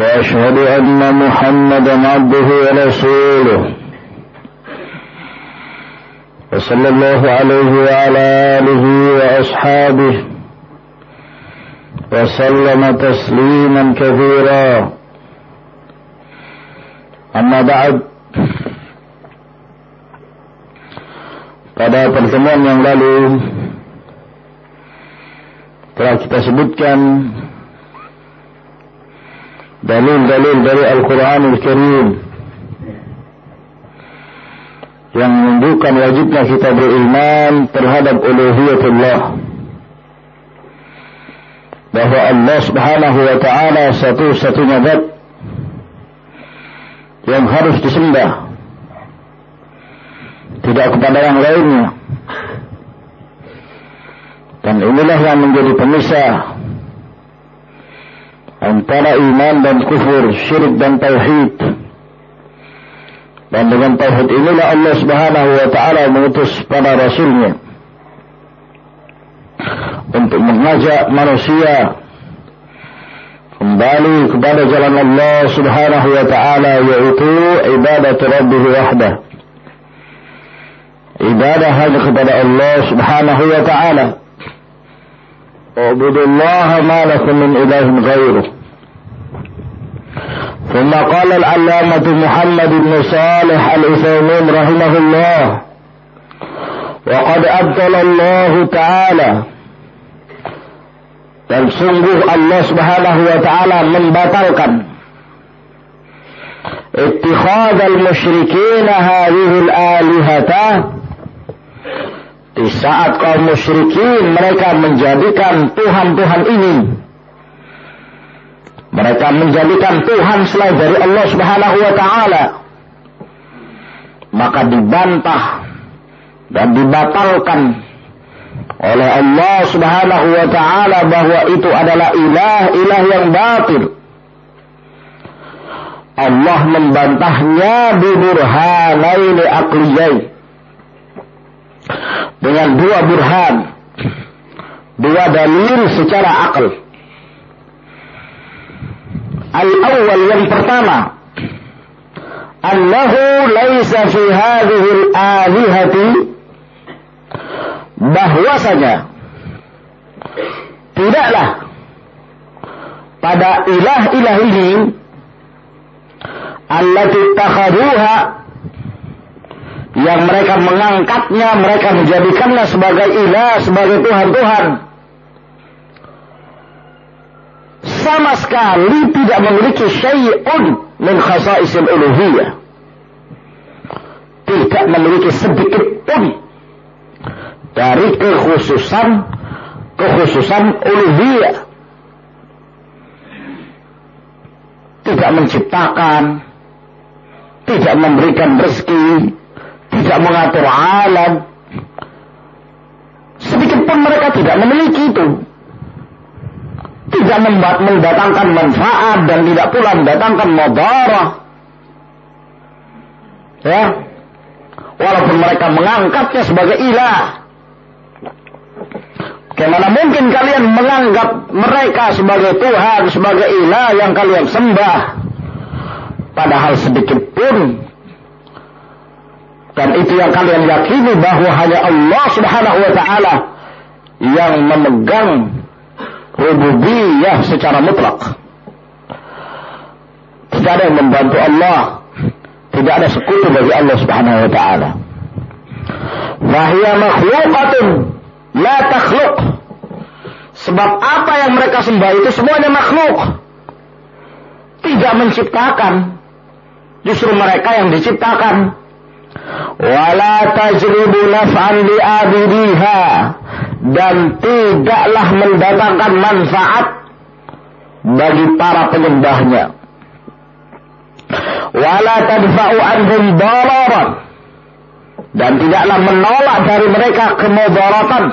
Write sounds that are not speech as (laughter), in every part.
وأشهد أن محمدا عبده ورسوله. وصلى الله عليه وعلى آله وأصحابه. وسلم تسليما كثيرا. أما بعد pada pertemuan yang lalu telah kita sebutkan dalil-dalil dari Al-Quranul Karim yang menunjukkan wajibnya kita beriman terhadap uluhiyatullah. Bahwa Allah Subhanahu wa taala satu-satunya zat yang harus disembah. Tidak kepada yang lainnya. Dan inilah yang menjadi pemisah antara iman dan kufur, syirik dan tauhid. Dan dengan tauhid inilah Allah Subhanahu wa taala mengutus para rasulnya untuk mengajak manusia kembali kepada jalan Allah Subhanahu wa taala yaitu ibadat rabbih wahdah. Ibadah hanya kepada Allah Subhanahu wa taala. اعبدوا الله ما لكم من إله غيره. ثم قال العلامة محمد بن صالح العثيمين رحمه الله وقد أبطل الله تعالى. dan sungguh Allah subhanahu wa ta'ala membatalkan ittikhadal musyrikin hadhil alihata Di saat kaum musyrikin mereka menjadikan Tuhan-Tuhan ini. Mereka menjadikan Tuhan selain dari Allah Subhanahu wa taala. Maka dibantah dan dibatalkan oleh Allah Subhanahu wa taala bahwa itu adalah ilah-ilah yang batil. Allah membantahnya bi burhanaini aqliyai dengan dua burhan, dua dalil secara akal. Al-awwal yang pertama, annahu laisa fi hadhihi al-alihati bahwasanya tidaklah pada ilah-ilah ini allati takhaduha yang mereka mengangkatnya, mereka menjadikannya sebagai ilah, sebagai Tuhan-Tuhan. Sama sekali tidak memiliki syai'un min khasa'isil uluhiyah. Tidak memiliki sedikit pun dari kekhususan kekhususan uluhiyah. Tidak menciptakan, tidak memberikan rezeki, tidak mengatur alam. Sedikit pun mereka tidak memiliki itu. Tidak mendatangkan manfaat dan tidak pula mendatangkan madarah. Ya. Walaupun mereka mengangkatnya sebagai ilah. Bagaimana mungkin kalian menganggap mereka sebagai Tuhan, sebagai ilah yang kalian sembah? Padahal sedikit pun dan itu yang kalian yakini bahwa hanya Allah subhanahu wa ta'ala yang memegang rububiyah secara mutlak. Tidak ada yang membantu Allah. Tidak ada sekutu bagi Allah subhanahu wa ta'ala. Wahia makhlukatun la takhluk. Sebab apa yang mereka sembah itu semuanya makhluk. Tidak menciptakan. Justru mereka yang diciptakan wala tajribu naf'an li abidiha dan tidaklah mendatangkan manfaat bagi para penyembahnya. Wala tadfa'u anhum dararan. Dan tidaklah menolak dari mereka kemudaratan.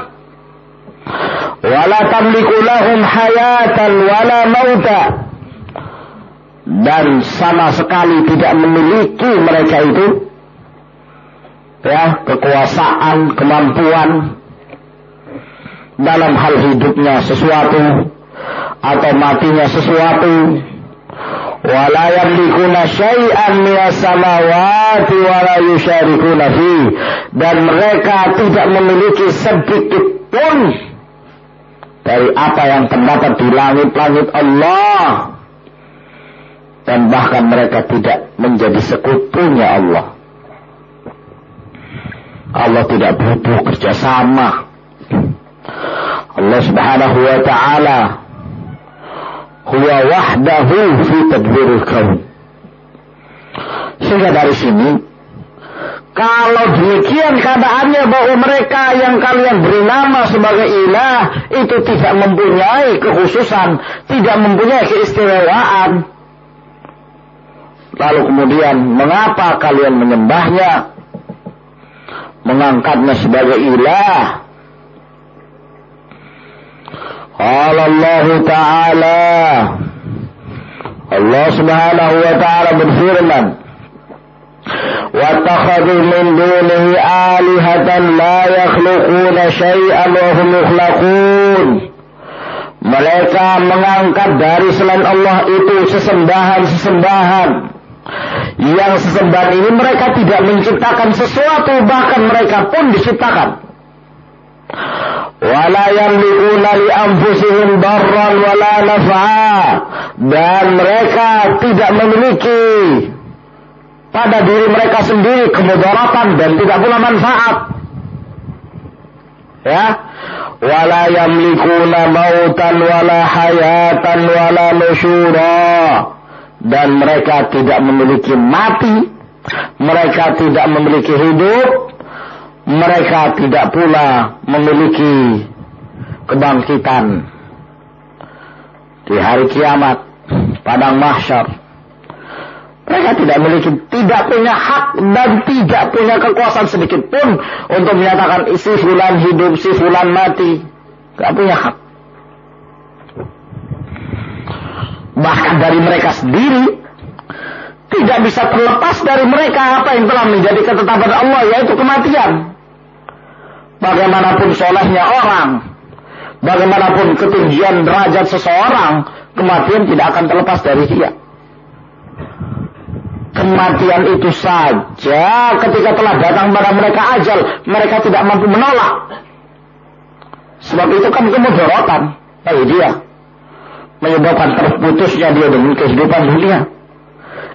Wala tamliku lahum hayatan wala mauta. Dan sama sekali tidak memiliki mereka itu ya kekuasaan kemampuan dalam hal hidupnya sesuatu atau matinya sesuatu. Wala yamlikuna syai'an samawati wala yusharikuna fi. Dan mereka tidak memiliki sedikit pun dari apa yang terdapat di langit-langit Allah. Dan bahkan mereka tidak menjadi sekutunya Allah Allah tidak butuh kerjasama Allah subhanahu wa ta'ala huwa wahdahu fi tadbiril kaun. Sehingga dari sini, kalau demikian keadaannya bahwa mereka yang kalian beri nama sebagai ilah itu tidak mempunyai kekhususan, tidak mempunyai keistimewaan. Lalu kemudian mengapa kalian menyembahnya? Mengangkatnya sebagai ilah قال الله تعالى Allah subhanahu wa ta'ala berfirman واتخذوا من دونه آلهة لا يخلقون شيئا وهم يخلقون Mereka mengangkat dari selain Allah itu sesembahan-sesembahan. Yang sesembahan ini mereka tidak menciptakan sesuatu, bahkan mereka pun diciptakan. Wala yamlikuna li anfusihim darran wala dan mereka tidak memiliki pada diri mereka sendiri kemudaratan dan tidak pula manfaat. Ya. Wala yamlikuna mautan wala hayatan wala nusyura dan mereka tidak memiliki mati. Mereka tidak memiliki hidup. Mereka tidak pula memiliki kebangkitan. Di hari kiamat padang mahsyar mereka tidak memiliki tidak punya hak dan tidak punya kekuasaan sedikit pun untuk menyatakan isi fulan hidup si fulan mati. Tidak punya hak bahkan dari mereka sendiri tidak bisa terlepas dari mereka apa yang telah menjadi ketetapan Allah yaitu kematian bagaimanapun solehnya orang, bagaimanapun ketinggian derajat seseorang, kematian tidak akan terlepas dari dia. Kematian itu saja ketika telah datang pada mereka ajal, mereka tidak mampu menolak. Sebab itu kan kemudaratan bagi dia. Menyebabkan terputusnya dia dengan kehidupan dunia.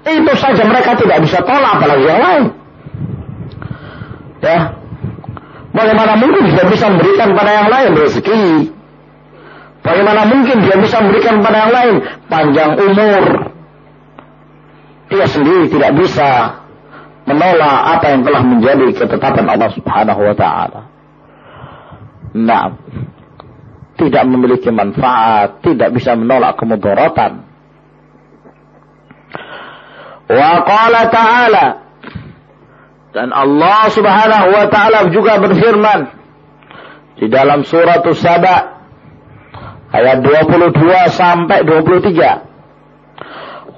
Itu saja mereka tidak bisa tolak apalagi yang lain. Ya, Bagaimana mungkin dia bisa memberikan pada yang lain rezeki? Bagaimana mungkin dia bisa memberikan pada yang lain panjang umur? Dia sendiri tidak bisa menolak apa yang telah menjadi ketetapan Allah Subhanahu wa taala. Nah, tidak memiliki manfaat, tidak bisa menolak kemudaratan. Wa qala ta'ala dan Allah subhanahu wa ta'ala juga berfirman di dalam surat Saba ayat 22 sampai 23.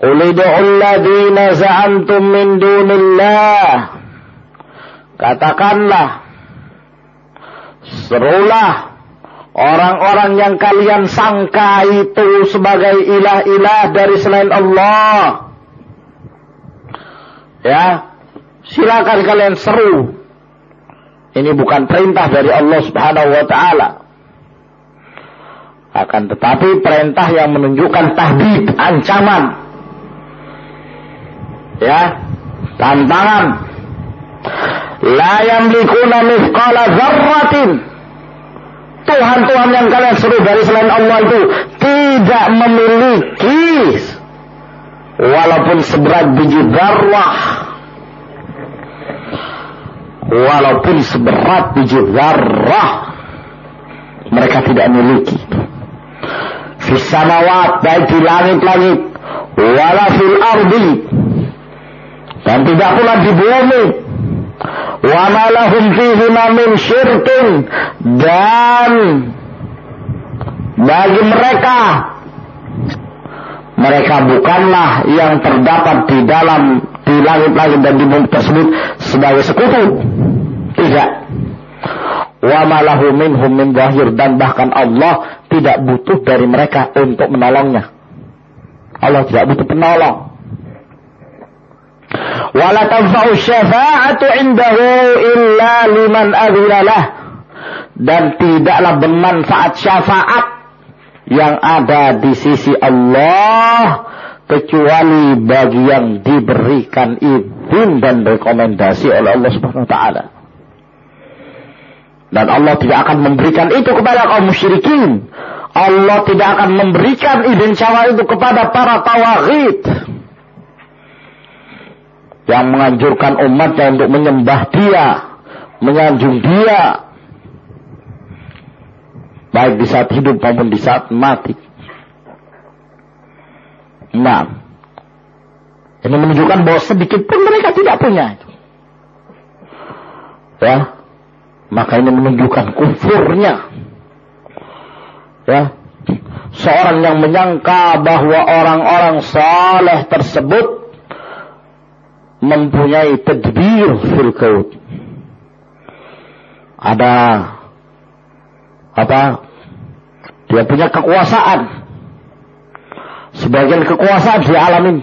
Ulidu'ul ladhina za'antum min dunillah. Katakanlah, serulah orang-orang yang kalian sangka itu sebagai ilah-ilah dari selain Allah. Ya, Silakan kalian seru. Ini bukan perintah dari Allah Subhanahu wa taala. Akan tetapi perintah yang menunjukkan tahdid, ancaman. Ya, tantangan. La yamlikuna mithqala dzarratin. Tuhan-Tuhan yang kalian seru dari selain Allah itu tidak memiliki. Walaupun seberat biji darah walaupun seberat biji zarrah mereka tidak memiliki fisamawat baik di langit-langit. Wala fil ardi. Dan tidak pula di bumi. Wa malahum fihi min syirkin. Dan bagi mereka mereka bukanlah yang terdapat di dalam di langit-langit dan di bumi tersebut sebagai sekutu. Tidak. Wa malahu minhum min zahir dan bahkan Allah tidak butuh dari mereka untuk menolongnya. Allah tidak butuh penolong. Syafa'atu indahu illa. Dan tidaklah bermanfaat syafaat yang ada di sisi Allah kecuali bagi yang diberikan izin dan rekomendasi oleh Allah Subhanahu taala. Dan Allah tidak akan memberikan itu kepada kaum musyrikin. Allah tidak akan memberikan izin syawa itu kepada para tawagid. Yang menganjurkan umatnya untuk menyembah dia. Menyanjung dia. Baik di saat hidup maupun di saat mati. Nah. Ini menunjukkan bahwa sedikit pun mereka tidak punya. Ya, maka ini menunjukkan kufurnya. Ya. Seorang yang menyangka bahwa orang-orang saleh tersebut mempunyai tadbir fil. Ada apa? Dia punya kekuasaan. Sebagian kekuasaan di alam ini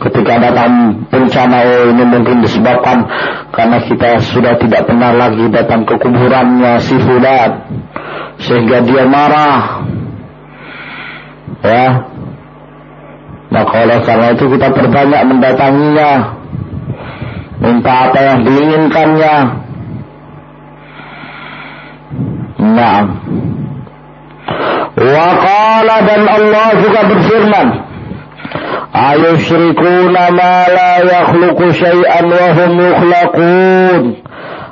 ketika datang bencana oh ini mungkin disebabkan karena kita sudah tidak pernah lagi datang ke kuburannya si fulan sehingga dia marah ya maka oleh karena itu kita berbanyak mendatanginya. Minta apa yang diinginkannya. Nah Waqala dan Allah juga berfirman Ayushrikuna ma la yakhluqu syai'an wa hum yukhlaqun.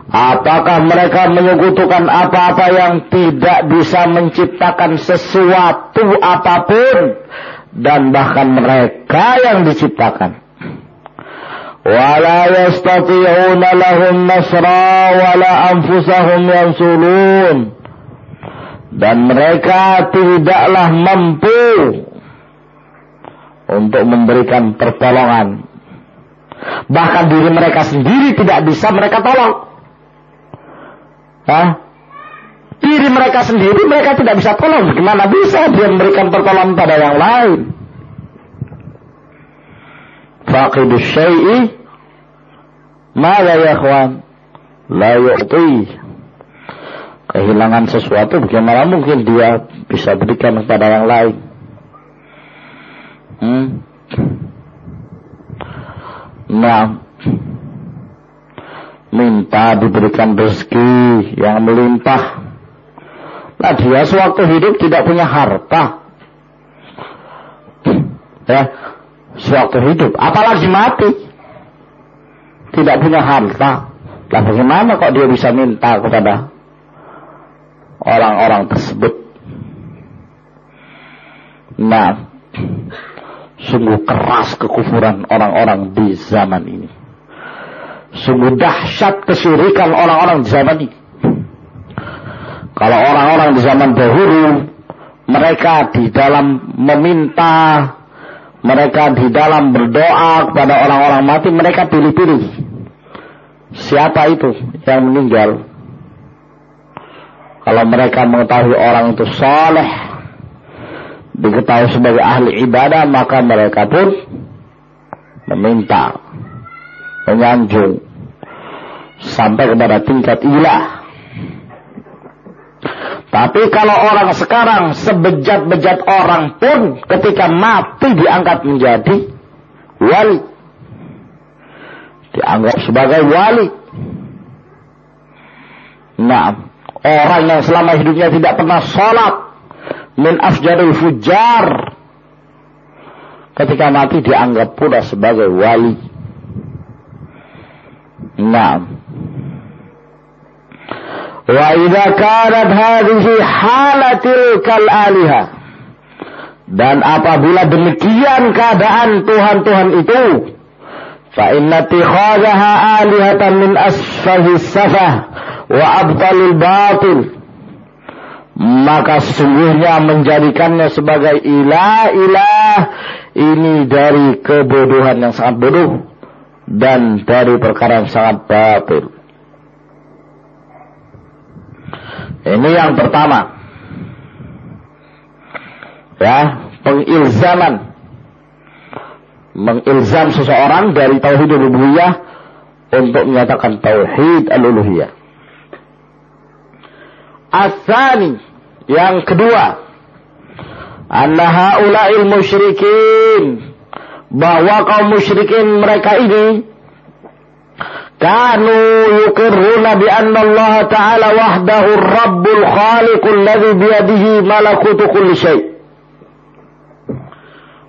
Apakah mereka menyekutukan apa-apa yang tidak bisa menciptakan sesuatu apa pun dan bahkan mereka yang diciptakan. Wala nasra wala anfusahum yansulun. Dan mereka tidaklah mampu untuk memberikan pertolongan. Bahkan diri mereka sendiri tidak bisa mereka tolong. Hah? Diri mereka sendiri mereka tidak bisa tolong. Bagaimana bisa dia memberikan pertolongan pada yang lain? Faqidus syai'i ma ya ikhwan la yu'ti. Kehilangan sesuatu bagaimana mungkin dia bisa berikan kepada yang lain? Hmm? Nah, minta diberikan rezeki yang melimpah. Nah dia sewaktu hidup tidak punya harta. (clears throat) Ya, sewaktu hidup, apalagi mati. Tidak punya harta. Nah bagaimana kok dia bisa minta kepada orang-orang tersebut? Nah, Sungguh keras kekufuran orang-orang di zaman ini. Sungguh dahsyat kesyirikan orang-orang di zaman ini. Kalau orang-orang di zaman dahulu, mereka di dalam meminta, mereka di dalam berdoa kepada orang-orang mati, mereka pilih-pilih. Siapa itu yang meninggal? Kalau mereka mengetahui orang itu soleh, diketahui sebagai ahli ibadah maka mereka pun meminta menyanjung sampai kepada tingkat ilah tapi kalau orang sekarang sebejat-bejat orang pun ketika mati diangkat menjadi wali. Dianggap sebagai wali. Nah orang yang selama hidupnya tidak pernah sholat min afjarul fujar ketika mati dianggap pula sebagai wali. Nah wa idza kanat hadhihi halatil kal aliha Dan apabila demikian keadaan Tuhan-Tuhan itu, fa inna tikhadaha alihatan min asfahi safah wa abtalil batil. Maka sesungguhnya menjadikannya sebagai ilah-ilah ini dari kebodohan yang sangat bodoh dan dari perkara yang sangat batil. Ini yang pertama. Ya, pengilzaman. Mengilzam seseorang dari tauhid rububiyah untuk menyatakan tauhid al-uluhiyah. Asani yang kedua, anna haula'il musyrikin bahwa kaum musyrikin mereka ini kanu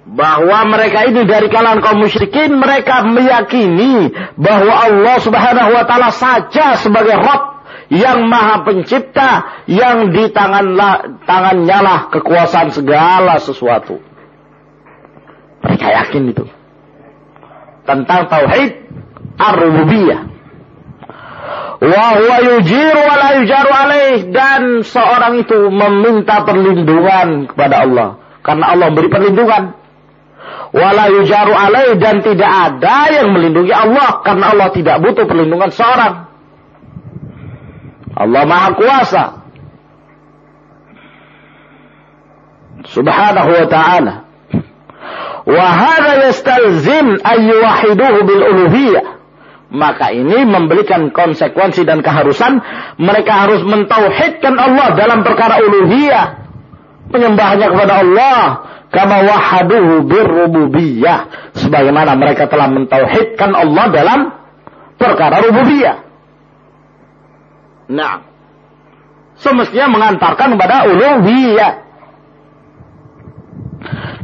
bahwa mereka ini dari kalangan kaum musyrikin mereka meyakini bahwa Allah Subhanahu wa taala saja sebagai Rabb yang Maha Pencipta yang di tangan tangannya lah kekuasaan segala sesuatu. Mereka yakin itu. Tentang tauhid ar-rububiyah. Wa huwa yujiru wa la yujaru alaih dan seorang itu meminta perlindungan kepada Allah karena Allah beri perlindungan. Wala yujaru alaih dan tidak ada yang melindungi Allah karena Allah tidak butuh perlindungan seorang. Allah Maha Kuasa. Subhanahu wa ta'ala. Wahada yastalzim ayyuwahiduhu bil uluhiyah. Maka ini memberikan konsekuensi dan keharusan mereka harus mentauhidkan Allah dalam perkara uluhiyah. Penyembahnya kepada Allah. Kama wahaduhu birrububiyah. Sebagaimana mereka telah mentauhidkan Allah dalam perkara rububiyah. Nah. Semestinya mengantarkan kepada uluhiyah.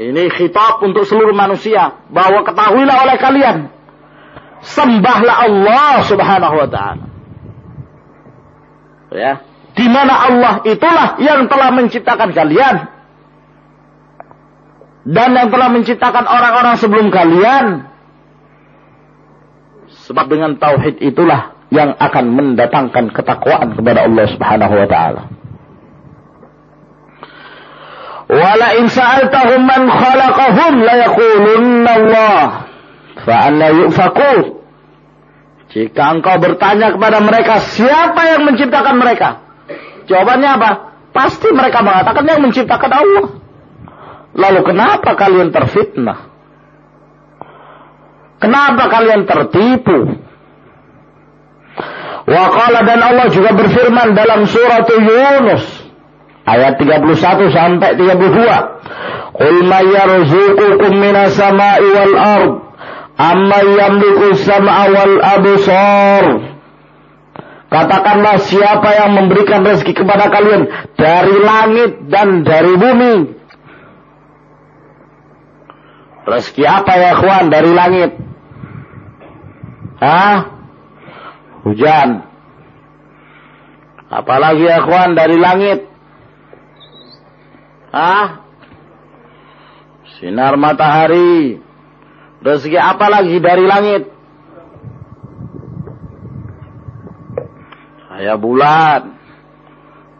Ini khitab untuk seluruh manusia. Bahwa ketahuilah oleh kalian. Sembahlah Allah subhanahu wa ta'ala. Ya. Di mana Allah itulah yang telah menciptakan kalian. Dan yang telah menciptakan orang-orang sebelum kalian. Sebab dengan tauhid itulah yang akan mendatangkan ketakwaan kepada Allah Subhanahu wa taala. Wala in sa'altahum man khalaqahum la yaqulunna Allah. Fa anna yufakun. Jika engkau bertanya kepada mereka siapa yang menciptakan mereka? Jawabannya apa? Pasti mereka mengatakan yang menciptakan Allah. Lalu kenapa kalian terfitnah? Kenapa kalian tertipu? Wa dan Allah juga berfirman dalam surat Yunus ayat 31 sampai 32. Qul may yarzuqukum minas sama'i wal ard amma yamliku sam'a wal absar. Katakanlah siapa yang memberikan rezeki kepada kalian dari langit dan dari bumi. Rezeki apa ya kawan dari langit? Hah? Hujan. Apalagi ya kawan dari langit? Ah, sinar matahari. Rezeki apa lagi dari langit? Saya bulan.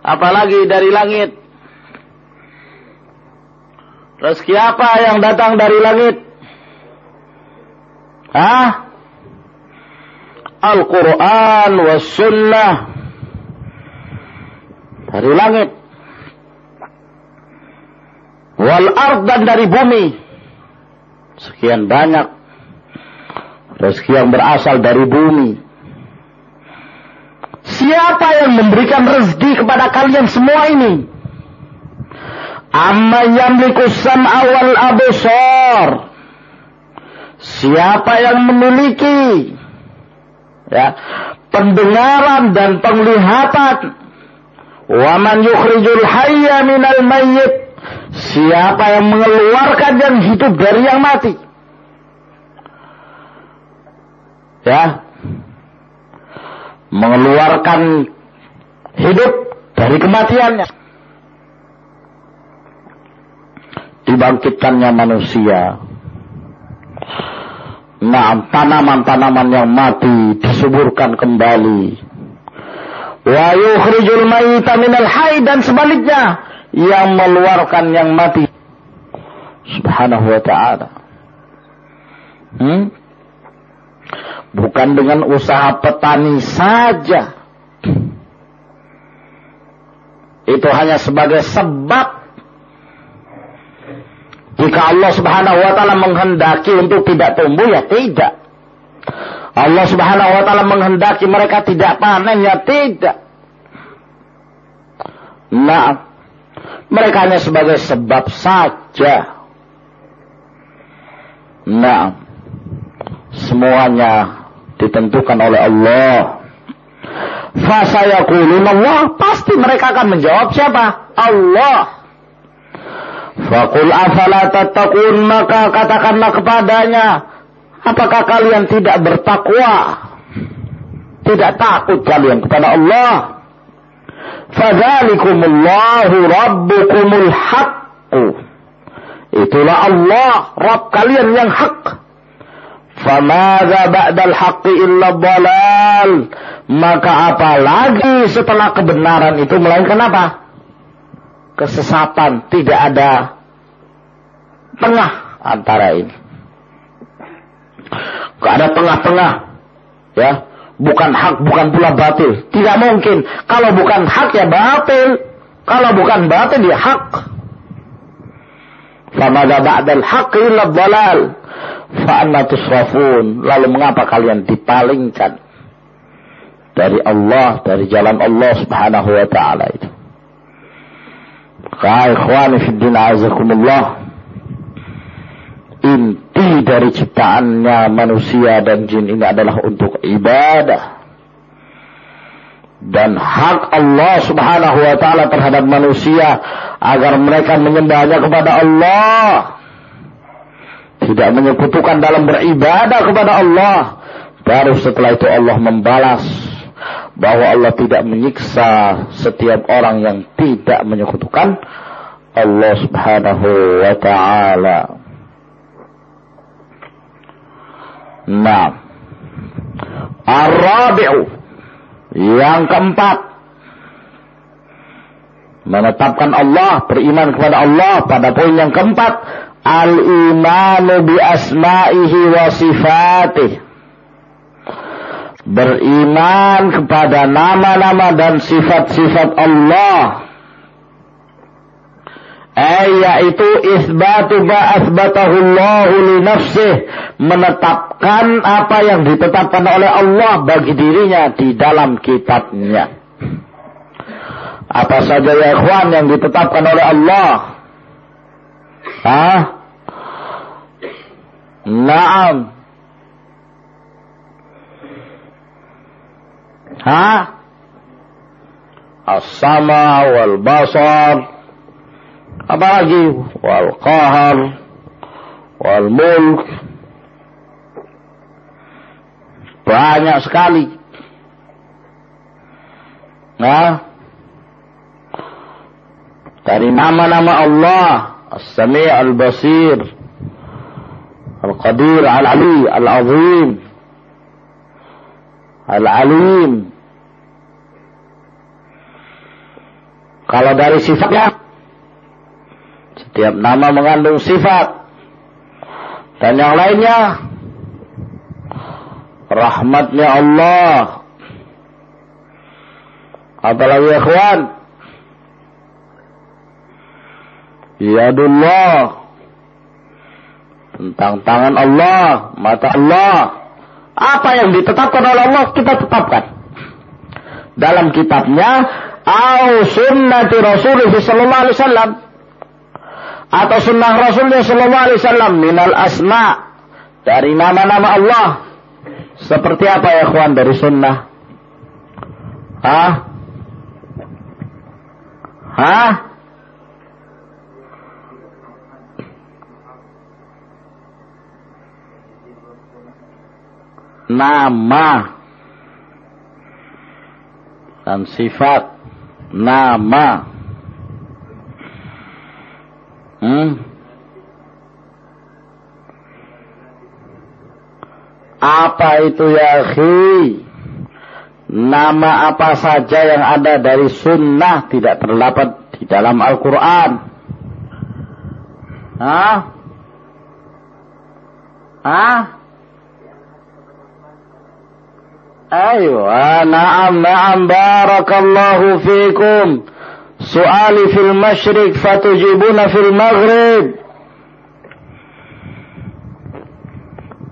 Apalagi dari langit? Rezeki apa yang datang dari langit? Hah? Al-Quran was sunnah. Dari langit wal ard dan dari bumi. Sekian banyak rezeki yang berasal dari bumi. Siapa yang memberikan rezeki kepada kalian semua ini? Amma yamliku sam'a wal absar. Siapa yang memiliki ya, pendengaran dan penglihatan. Wa man yukhrijul hayya minal mayyit. Siapa yang mengeluarkan yang hidup dari yang mati. Ya. Mengeluarkan hidup dari kematiannya. Dibangkitkannya manusia. Nah, tanaman-tanaman yang mati disuburkan kembali. Wa yukhrijul mayyita minal hayy dan sebaliknya yang meluarkan yang mati. Subhanahu wa ta'ala. Hmm? Bukan dengan usaha petani saja. Itu hanya sebagai sebab jika Allah subhanahu wa ta'ala menghendaki untuk tidak tumbuh ya tidak. Allah subhanahu wa ta'ala menghendaki mereka tidak panen ya tidak. Nah, mereka hanya sebagai sebab saja. Nah, semuanya ditentukan oleh Allah. Fasayaqulun Allah, pasti mereka akan menjawab siapa? Allah. Fakul afala tattaqun maka katakanlah kepadanya, apakah kalian tidak bertakwa? Tidak takut kalian kepada Allah? Fadzalikumullahu rabbukumul haqqu. Itulah Allah, Rabb kalian yang hak. Famadza ba'dal haqqi illa dalal. Maka apa lagi setelah kebenaran itu melainkan apa? Kesesatan, tidak ada tengah antara ini. Gak ada tengah-tengah. Ya, bukan hak, bukan pula batil. Tidak mungkin. Kalau bukan hak ya batil. Kalau bukan batil ya hak. Famada ba'dal haq illa dhalal. Fa'anna tusrafun. Lalu mengapa kalian dipalingkan dari Allah, dari jalan Allah subhanahu wa ta'ala itu. Kaya ikhwani fi din azakumullah inti dari ciptaannya manusia dan jin ini adalah untuk ibadah. Dan hak Allah subhanahu wa ta'ala terhadap manusia agar mereka menyembahnya kepada Allah. Tidak menyekutukan dalam beribadah kepada Allah. Baru setelah itu Allah membalas bahwa Allah tidak menyiksa setiap orang yang tidak menyekutukan Allah subhanahu wa ta'ala. Nah. Ar-rabi'u. Yang keempat. Menetapkan Allah, beriman kepada Allah pada poin yang keempat. Al-imanu bi asma'ihi wa sifatih. Beriman kepada nama-nama dan sifat-sifat Allah yaitu isbatu ma asbatahu Allah li nafsih. Menetapkan apa yang ditetapkan oleh Allah bagi dirinya di dalam kitabnya. Apa saja ya ikhwan yang ditetapkan oleh Allah? Hah? Naam. Hah? As-sama wal basar apalagi wal qahar wal mulk. Banyak sekali. Nah dari nama-nama Allah As-Sami' Al-Basir Al-Qadir Al-Ali Al-Azim Al-Alim. Kalau dari sifatnya setiap nama mengandung sifat. Dan yang lainnya. Rahmatnya Allah. Apalagi ikhwan. Yadullah. Tentang tangan Allah. Mata Allah. Apa yang ditetapkan oleh Allah kita tetapkan. Dalam kitabnya. Au sunnati Rasulullah sallallahu alaihi wasallam atau sunnah Rasulnya Shallallahu Alaihi Wasallam minal asma dari nama-nama Allah seperti apa ya kawan dari sunnah? Hah? Hah? Nama dan sifat nama. Hmm? Apa itu ya khi? Nama apa saja yang ada dari sunnah tidak terdapat di dalam Al-Quran. Hah? Hah? Ayo, na'am na'am barakallahu fikum. Suali fil masyrik fatujibuna fil maghrib.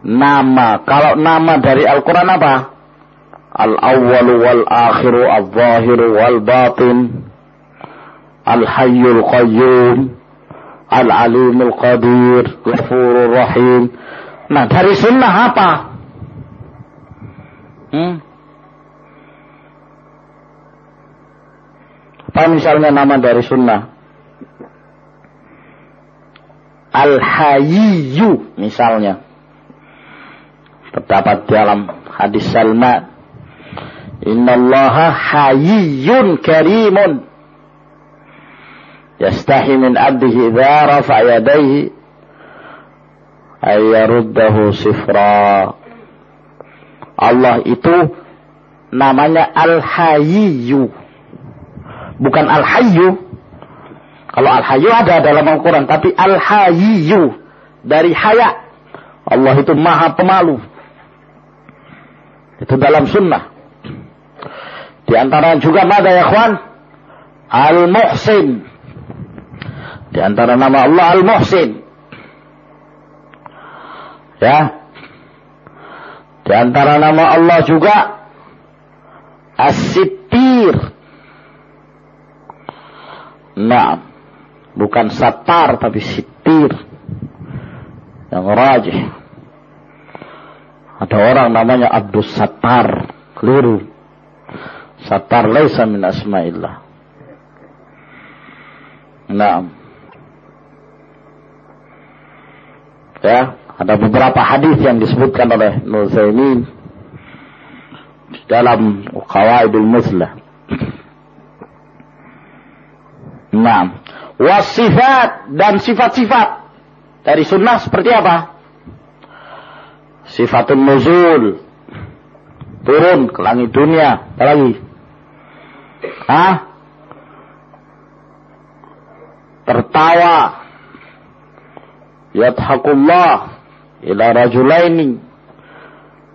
Nama, kalau nama dari Al-Quran apa? Al-awwalu wal akhiru al-zahiru wal batin. Al-hayyul qayyum. Al-alimul qadir. Ghafurur rahim. Nah, dari sunnah apa? Hmm? Apa misalnya nama dari sunnah? Al-Hayyu misalnya. Terdapat dalam hadis Salman. Innallaha hayyun karimun. Yastahi min abdihi idha rafa yadayhi. Ayyaruddahu sifra. Allah itu namanya Al-Hayyu. Bukan Al-Hayyu. Kalau Al-Hayyu ada dalam Al-Quran. Tapi Al-Hayyu. Dari haya. Allah itu maha pemalu. Itu dalam sunnah. Di antara juga ada ya kawan. Al-Muhsin. Di antara nama Allah Al-Muhsin. Ya, di antara nama Allah juga As-Sittir. Nah, bukan Satar tapi Sittir. Yang rajih. Ada orang namanya Abdus Satar. Keliru. Satar laisa min asma'illah. Nah. Ya, ada beberapa hadis yang disebutkan oleh Nuzaimin dalam Qawaidul Muslah. Nah, wasifat dan sifat-sifat dari sunnah seperti apa? Sifatun nuzul. Turun ke langit dunia. Apa lagi? Hah? Tertawa. Yadhakullah ila rajulaini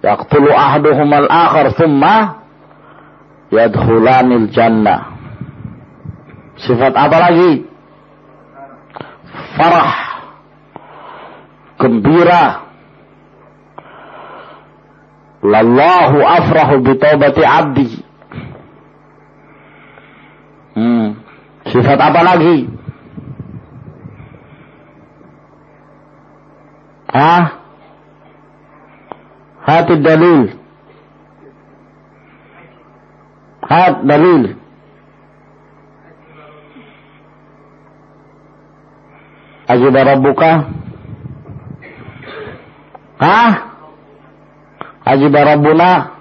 yaqtulu ahaduhum al-akhar thumma yadkhulanil jannah Sifat apa lagi? Farah. Gembira. Lallahu afrahu bitaubati abdi. Hmm. Sifat apa lagi? Ah, Hati dalil. hati dalil. Ajib buka. Hah? Ajib rabbuna?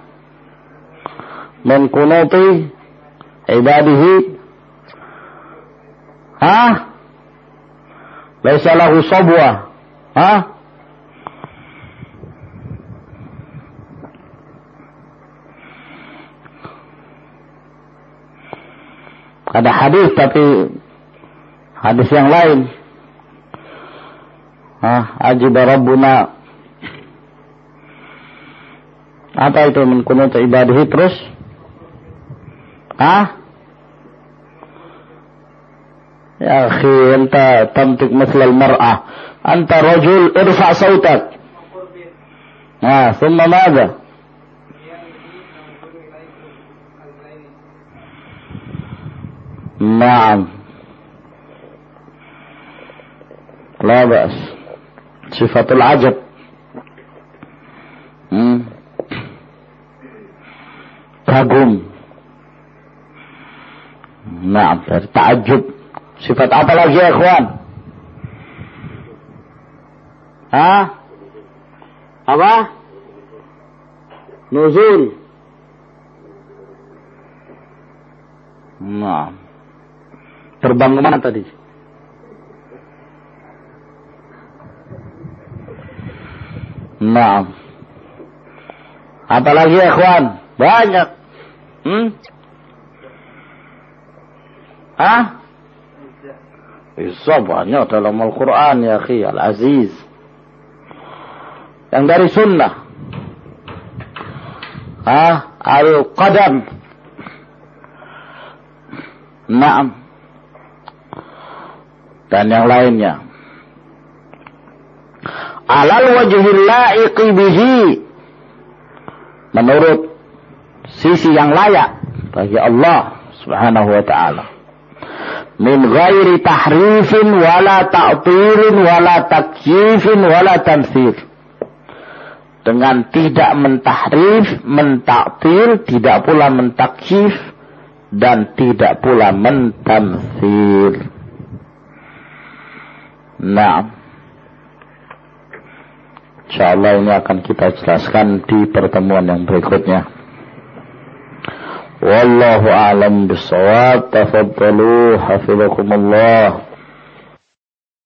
mengkunoti, kunuti ibadihi? Hah? laisalahu sabwa. Hah? Ada hadis tapi hadis yang lain. Ah, ajib rabbuna. Apa itu min kunut ibadihi terus? Ah? Ya akhi, anta tamtik مثل المرأة. Anta rajul irfa sautak. Ah, thumma ماذا؟ Naam. La bas. Sifatul ajab. Hmm. Kagum. Nah, dari ta'ajub. Sifat apa lagi ya, ikhwan? Hah? Apa? Nuzul. Nah. Terbang ke mana tadi? Nah. Apalagi kawan? Banyak. Hmm? Hah? Bisa banyak dalam Al-Quran ya akhi Al-Aziz. Yang dari sunnah. Hah? Al-Qadam. Naam. Dan yang lainnya alal wajhil la'iqi bihi menurut sisi yang layak bagi Allah Subhanahu wa taala. Min ghairi tahrifin wala ta'tilin wala takyifin wala tamthil. Dengan tidak mentahrif, mentaktil, tidak pula mentakyif dan tidak pula mentamthil. Nah, InsyaAllah ini akan kita jelaskan di pertemuan yang berikutnya. Wallahu a'lam bisawab. Tafaddalu hafizakumullah.